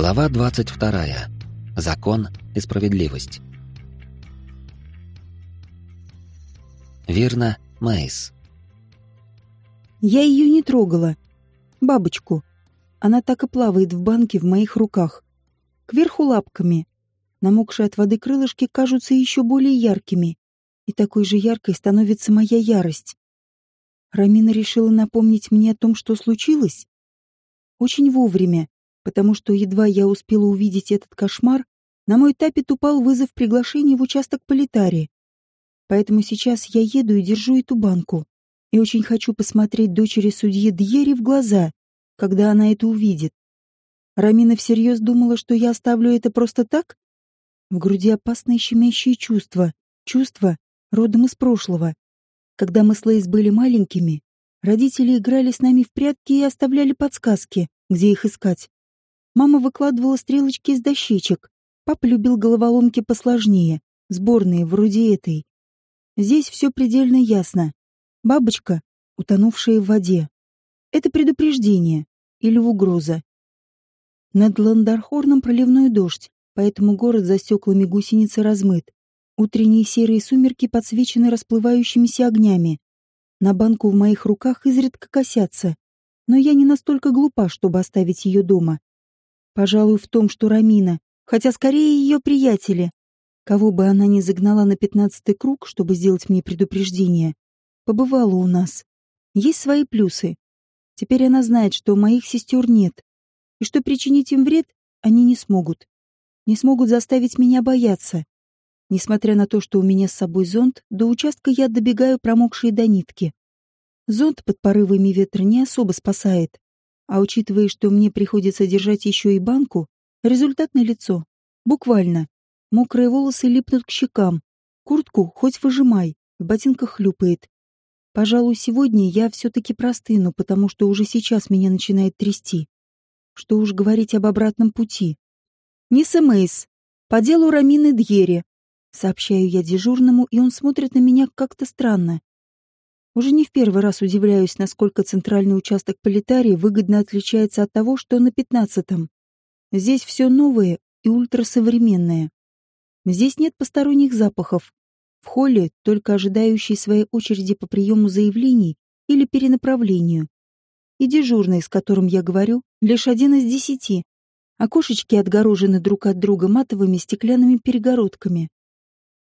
Глава 22. Закон и справедливость. Верно, Мейс. Я ее не трогала. Бабочку. Она так и плавает в банке в моих руках. Кверху лапками. Намокшие от воды крылышки кажутся еще более яркими. И такой же яркой становится моя ярость. Рамина решила напомнить мне о том, что случилось? Очень вовремя потому что едва я успела увидеть этот кошмар, на мой тапет упал вызов приглашения в участок политарии. Поэтому сейчас я еду и держу эту банку. И очень хочу посмотреть дочери судьи Дьери в глаза, когда она это увидит. Рамина всерьез думала, что я оставлю это просто так? В груди опасное щемящее чувство, чувство родом из прошлого. Когда мы с Лейс были маленькими, родители играли с нами в прятки и оставляли подсказки, где их искать. Мама выкладывала стрелочки из дощечек. Папа любил головоломки посложнее, сборные, вроде этой. Здесь все предельно ясно. Бабочка, утонувшая в воде. Это предупреждение или угроза. Над Ландархорном проливной дождь, поэтому город за стеклами гусеницы размыт. Утренние серые сумерки подсвечены расплывающимися огнями. На банку в моих руках изредка косятся. Но я не настолько глупа, чтобы оставить ее дома. Пожалуй, в том, что Рамина, хотя скорее ее приятели, кого бы она ни загнала на пятнадцатый круг, чтобы сделать мне предупреждение, побывала у нас. Есть свои плюсы. Теперь она знает, что моих сестер нет, и что причинить им вред они не смогут. Не смогут заставить меня бояться. Несмотря на то, что у меня с собой зонт, до участка я добегаю промокшие до нитки. Зонт под порывами ветра не особо спасает, а учитывая, что мне приходится держать еще и банку, результат налицо. Буквально. Мокрые волосы липнут к щекам. Куртку хоть выжимай, в ботинках хлюпает. Пожалуй, сегодня я все-таки простыну, потому что уже сейчас меня начинает трясти. Что уж говорить об обратном пути. «Не Мейс. По делу Рамины Дьери», — сообщаю я дежурному, и он смотрит на меня как-то странно. Уже не в первый раз удивляюсь, насколько центральный участок Политарии выгодно отличается от того, что на пятнадцатом. Здесь все новое и ультрасовременное. Здесь нет посторонних запахов. В холле только ожидающие своей очереди по приему заявлений или перенаправлению. И дежурный, с которым я говорю, лишь один из десяти. Окошечки отгорожены друг от друга матовыми стеклянными перегородками.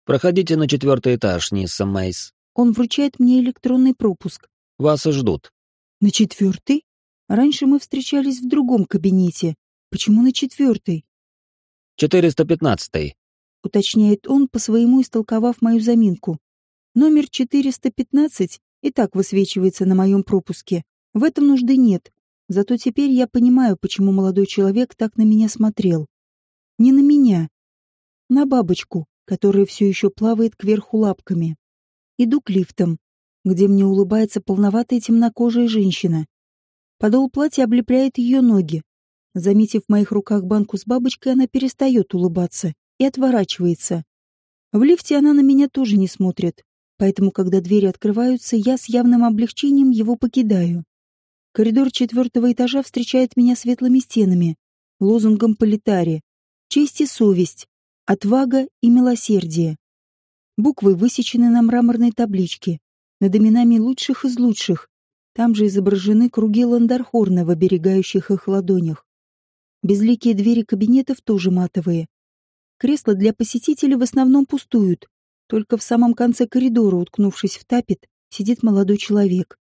«Проходите на четвертый этаж, Нисса Мейс», он вручает мне электронный пропуск. Вас ждут. На четвертый? Раньше мы встречались в другом кабинете. Почему на четвертый? 415 уточняет он, по своему истолковав мою заминку. Номер 415 и так высвечивается на моем пропуске. В этом нужды нет. Зато теперь я понимаю, почему молодой человек так на меня смотрел. Не на меня. На бабочку, которая все еще плавает кверху лапками. Иду к лифтам, где мне улыбается полноватая темнокожая женщина. Подол платья облепляет ее ноги. Заметив в моих руках банку с бабочкой, она перестает улыбаться и отворачивается. В лифте она на меня тоже не смотрит, поэтому, когда двери открываются, я с явным облегчением его покидаю. Коридор четвертого этажа встречает меня светлыми стенами, лозунгом политари, честь и совесть, отвага и милосердие. Буквы высечены на мраморной табличке, над именами лучших из лучших. Там же изображены круги Ландархорна в оберегающих их ладонях. Безликие двери кабинетов тоже матовые. Кресла для посетителей в основном пустуют. Только в самом конце коридора, уткнувшись в тапет, сидит молодой человек.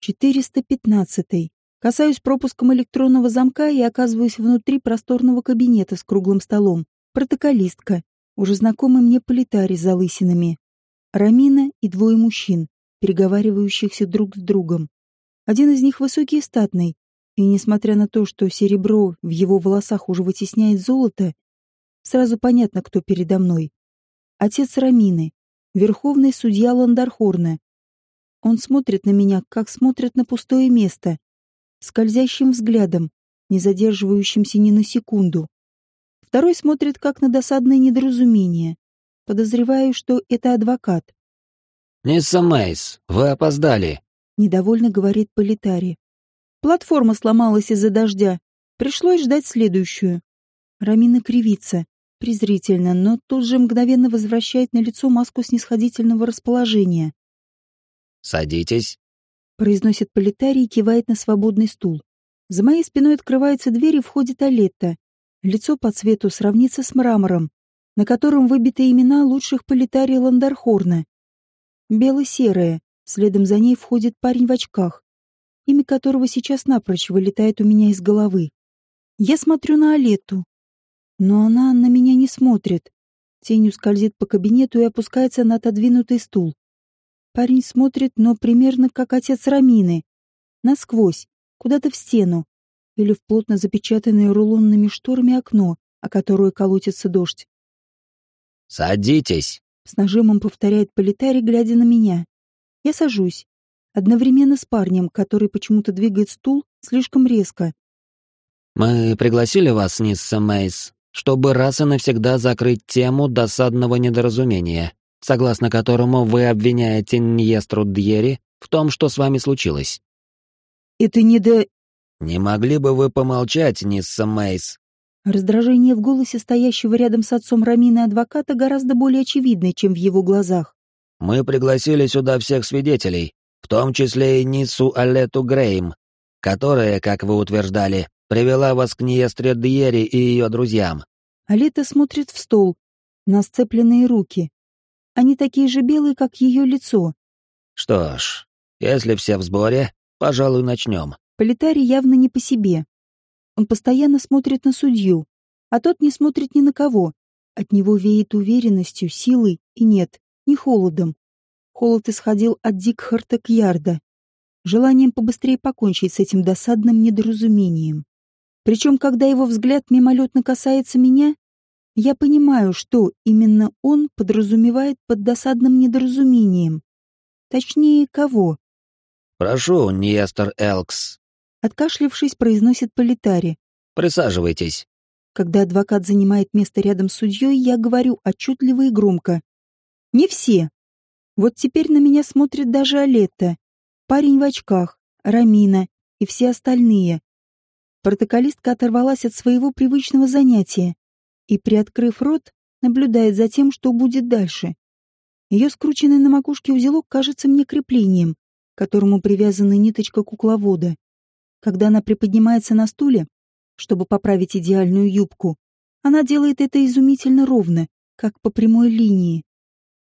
415. Касаюсь пропуском электронного замка и оказываюсь внутри просторного кабинета с круглым столом. Протоколистка, уже знакомый мне политарий с залысинами. Рамина и двое мужчин, переговаривающихся друг с другом. Один из них высокий и статный, и, несмотря на то, что серебро в его волосах уже вытесняет золото, сразу понятно, кто передо мной. Отец Рамины, верховный судья Ландархорна. Он смотрит на меня, как смотрят на пустое место, скользящим взглядом, не задерживающимся ни на секунду. Второй смотрит как на досадное недоразумение. Подозреваю, что это адвокат. «Нисса Мейс, вы опоздали», — недовольно говорит Политари. «Платформа сломалась из-за дождя. Пришлось ждать следующую. Рамина кривится, презрительно, но тут же мгновенно возвращает на лицо маску снисходительного расположения. «Садитесь», — произносит политарий и кивает на свободный стул. За моей спиной открывается дверь и входит Алетта. Лицо по цвету сравнится с мрамором, на котором выбиты имена лучших политарий Ландархорна. Бело-серое, следом за ней входит парень в очках, имя которого сейчас напрочь вылетает у меня из головы. Я смотрю на Алетту, но она на меня не смотрит. Тенью скользит по кабинету и опускается на отодвинутый стул. Парень смотрит, но примерно как отец Рамины. Насквозь, куда-то в стену. Или в плотно запечатанное рулонными шторами окно, о которое колотится дождь. «Садитесь!» — с нажимом повторяет политарий, глядя на меня. Я сажусь. Одновременно с парнем, который почему-то двигает стул слишком резко. «Мы пригласили вас, Нисса Мейс, чтобы раз и навсегда закрыть тему досадного недоразумения, согласно которому вы обвиняете Ньестру Дьери в том, что с вами случилось. «Это не до...» «Не могли бы вы помолчать, Нисса Мейс?» Раздражение в голосе стоящего рядом с отцом Рамины адвоката гораздо более очевидное, чем в его глазах. «Мы пригласили сюда всех свидетелей, в том числе и Ниссу Алету Грейм, которая, как вы утверждали, привела вас к Ниестре Дьери и ее друзьям. Алита смотрит в стол, на сцепленные руки. Они такие же белые, как ее лицо. Что ж, если все в сборе, пожалуй, начнем. Политарий явно не по себе. Он постоянно смотрит на судью, а тот не смотрит ни на кого. От него веет уверенностью, силой и нет, не холодом. Холод исходил от Дикхарта Кьярда, желанием побыстрее покончить с этим досадным недоразумением. Причем, когда его взгляд мимолетно касается меня, я понимаю, что именно он подразумевает под досадным недоразумением. Точнее, кого? «Прошу, Ниестер Элкс», — откашлившись, произносит Политари. «Присаживайтесь». Когда адвокат занимает место рядом с судьей, я говорю отчетливо и громко. «Не все. Вот теперь на меня смотрит даже Алетта, парень в очках, Рамина и все остальные. Протоколистка оторвалась от своего привычного занятия и, приоткрыв рот, наблюдает за тем, что будет дальше. Ее скрученный на макушке узелок кажется мне креплением, к которому привязана ниточка кукловода. Когда она приподнимается на стуле, чтобы поправить идеальную юбку, она делает это изумительно ровно, как по прямой линии.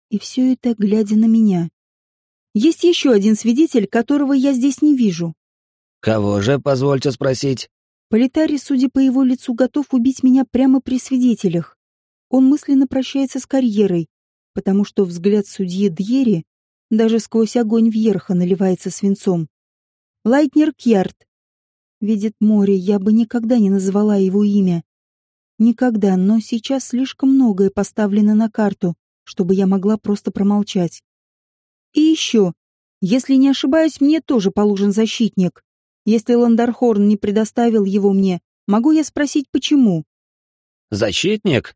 И все это глядя на меня. Есть еще один свидетель, которого я здесь не вижу. «Кого же, позвольте спросить?» Политарий, судя по его лицу, готов убить меня прямо при свидетелях. Он мысленно прощается с карьерой, потому что взгляд судьи Дьери даже сквозь огонь вверха наливается свинцом. Лайтнер Кьярд. Видит море, я бы никогда не назвала его имя. Никогда, но сейчас слишком многое поставлено на карту, чтобы я могла просто промолчать. И еще, если не ошибаюсь, мне тоже положен защитник. Если Ландархорн не предоставил его мне, могу я спросить, почему? Защитник?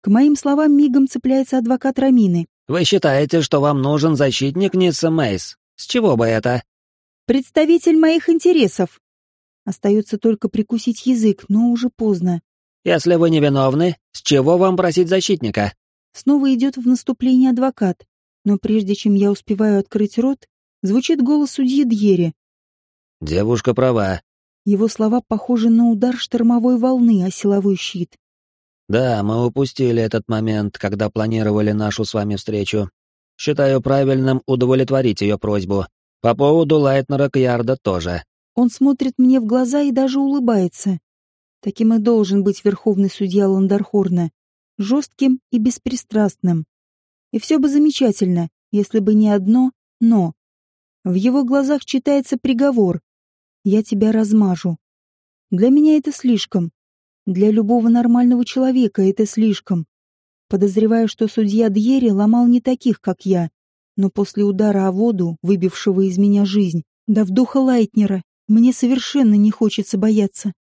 К моим словам мигом цепляется адвокат Рамины. Вы считаете, что вам нужен защитник, Нисса Мейс? С чего бы это? Представитель моих интересов. Остается только прикусить язык, но уже поздно. Если вы невиновны, с чего вам просить защитника? Снова идет в наступление адвокат, но прежде чем я успеваю открыть рот, звучит голос судьи Дьери. Девушка права. Его слова похожи на удар штормовой волны о силовой щит. Да, мы упустили этот момент, когда планировали нашу с вами встречу. Считаю правильным удовлетворить ее просьбу. По поводу Лайтнера Кьярда тоже. Он смотрит мне в глаза и даже улыбается. Таким и должен быть верховный судья Ландархорна. Жестким и беспристрастным. И все бы замечательно, если бы не одно «но». В его глазах читается приговор, я тебя размажу. Для меня это слишком. Для любого нормального человека это слишком. Подозреваю, что судья Дьери ломал не таких, как я, но после удара о воду, выбившего из меня жизнь, да в духа Лайтнера, мне совершенно не хочется бояться.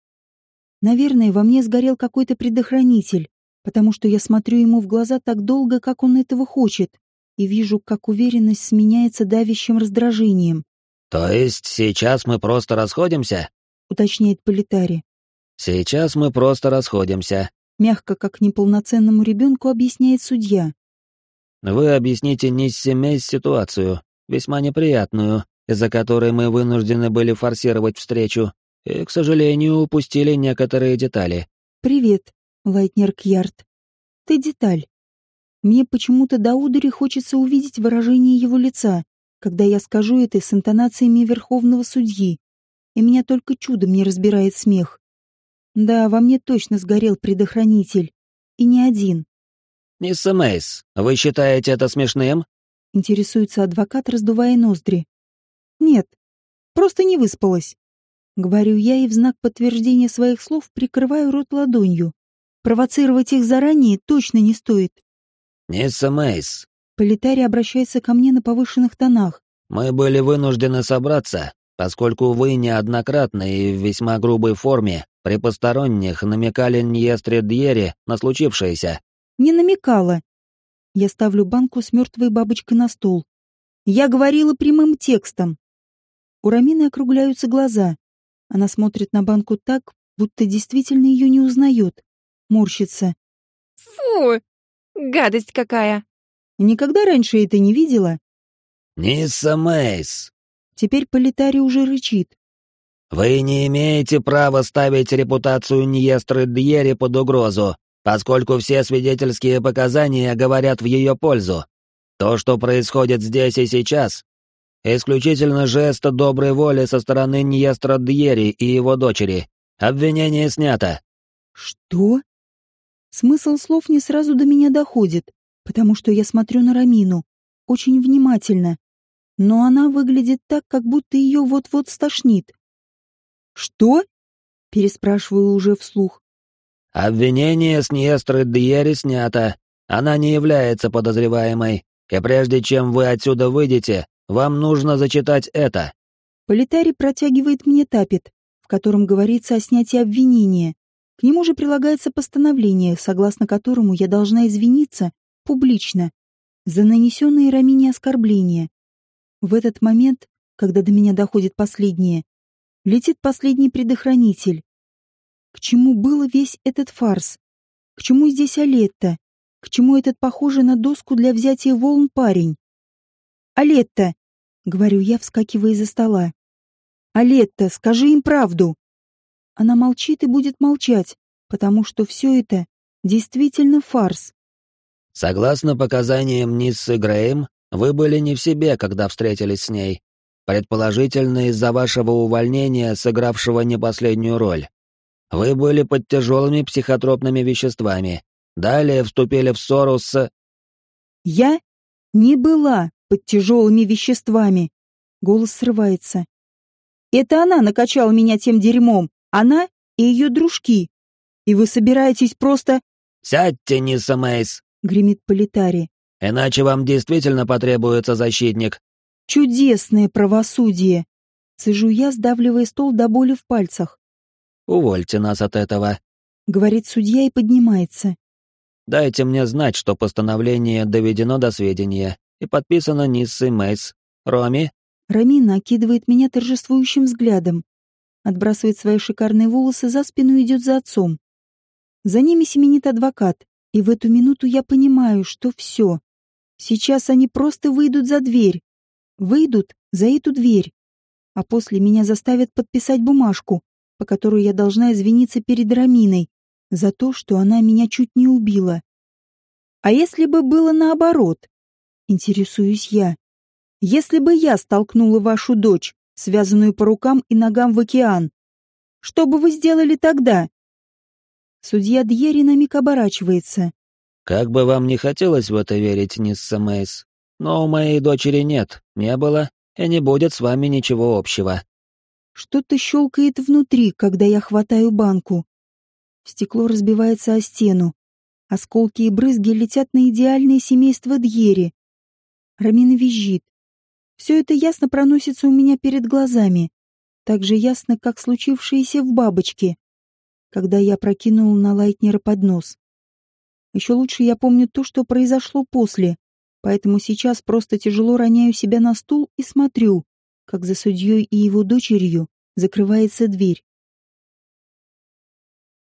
Наверное, во мне сгорел какой-то предохранитель, потому что я смотрю ему в глаза так долго, как он этого хочет, и вижу, как уверенность сменяется давящим раздражением. «То есть сейчас мы просто расходимся?» — уточняет Политари. Сейчас мы просто расходимся. Мягко, как неполноценному ребенку, объясняет судья. Вы объясните Ниссе Мейс ситуацию, весьма неприятную, из-за которой мы вынуждены были форсировать встречу, и, к сожалению, упустили некоторые детали. «Привет, Лайтнер Кьярд. Ты деталь. Мне почему-то до удари хочется увидеть выражение его лица, когда я скажу это с интонациями верховного судьи, и меня только чудом не разбирает смех. Да, во мне точно сгорел предохранитель. И не один. «Мисс Мейс, вы считаете это смешным?» Интересуется адвокат, раздувая ноздри. «Нет, просто не выспалась». Говорю я и в знак подтверждения своих слов прикрываю рот ладонью. Провоцировать их заранее точно не стоит. «Мисс Мейс». Политарий обращается ко мне на повышенных тонах. «Мы были вынуждены собраться, поскольку вы неоднократно и в весьма грубой форме при посторонних намекали Ньестре Дьере на случившееся». «Не намекала». Я ставлю банку с мертвой бабочкой на стол. Я говорила прямым текстом. У Рамины округляются глаза. Она смотрит на банку так, будто действительно ее не узнает. Морщится. «Фу! Гадость какая!» Никогда раньше это не видела. «Нисса Мейс!» Теперь Политари уже рычит. «Вы не имеете права ставить репутацию Ньестры Дьери под угрозу, поскольку все свидетельские показания говорят в ее пользу. То, что происходит здесь и сейчас, исключительно жест доброй воли со стороны Ньестра Дьери и его дочери. Обвинение снято». «Что?» Смысл слов не сразу до меня доходит, потому что я смотрю на Рамину очень внимательно, но она выглядит так, как будто ее вот-вот стошнит. «Что?» — переспрашиваю уже вслух. «Обвинение с Ньестры Дьери снято. Она не является подозреваемой, и прежде чем вы отсюда выйдете, вам нужно зачитать это». Политарий протягивает мне тапет, в котором говорится о снятии обвинения. К нему же прилагается постановление, согласно которому я должна извиниться публично за нанесенные Рамине оскорбления. В этот момент, когда до меня доходит последнее, летит последний предохранитель. К чему был весь этот фарс? К чему здесь Алетта? К чему этот похожий на доску для взятия волн парень? «Алетта!» — говорю я, вскакивая из-за стола. «Алетта, скажи им правду!» Она молчит и будет молчать, потому что все это действительно фарс. Согласно показаниям Ниссы Грейм, вы были не в себе, когда встретились с ней. Предположительно, из-за вашего увольнения, сыгравшего не последнюю роль. Вы были под тяжелыми психотропными веществами. Далее вступили в ссору с... Я не была под тяжелыми веществами. Голос срывается. Это она накачала меня тем дерьмом. Она и ее дружки. И вы собираетесь просто... «Сядьте, Нисса Мейс!» — гремит Политари. «Иначе вам действительно потребуется защитник». «Чудесное правосудие!» Сижу я, сдавливая стол до боли в пальцах. «Увольте нас от этого», — говорит судья и поднимается. «Дайте мне знать, что постановление доведено до сведения и подписано Ниссой Мейс. Роми?» Рамина окидывает меня торжествующим взглядом отбрасывает свои шикарные волосы за спину и идет за отцом. За ними семенит адвокат, и в эту минуту я понимаю, что все. Сейчас они просто выйдут за дверь. Выйдут за эту дверь. А после меня заставят подписать бумажку, по которой я должна извиниться перед Раминой за то, что она меня чуть не убила. А если бы было наоборот? Интересуюсь я. Если бы я столкнула вашу дочь, связанную по рукам и ногам в океан. Что бы вы сделали тогда? Судья Дьери на миг оборачивается. Как бы вам не хотелось в это верить, Нисса Мейс, но у моей дочери нет, не было и не будет с вами ничего общего. Что-то щелкает внутри, когда я хватаю банку. Стекло разбивается о стену. Осколки и брызги летят на идеальное семейство Дьери. Рамина визжит. Все это ясно проносится у меня перед глазами, так же ясно, как случившееся в бабочке, когда я прокинул на Лайтнера поднос. Еще лучше я помню то, что произошло после, поэтому сейчас просто тяжело роняю себя на стул и смотрю, как за судьей и его дочерью закрывается дверь.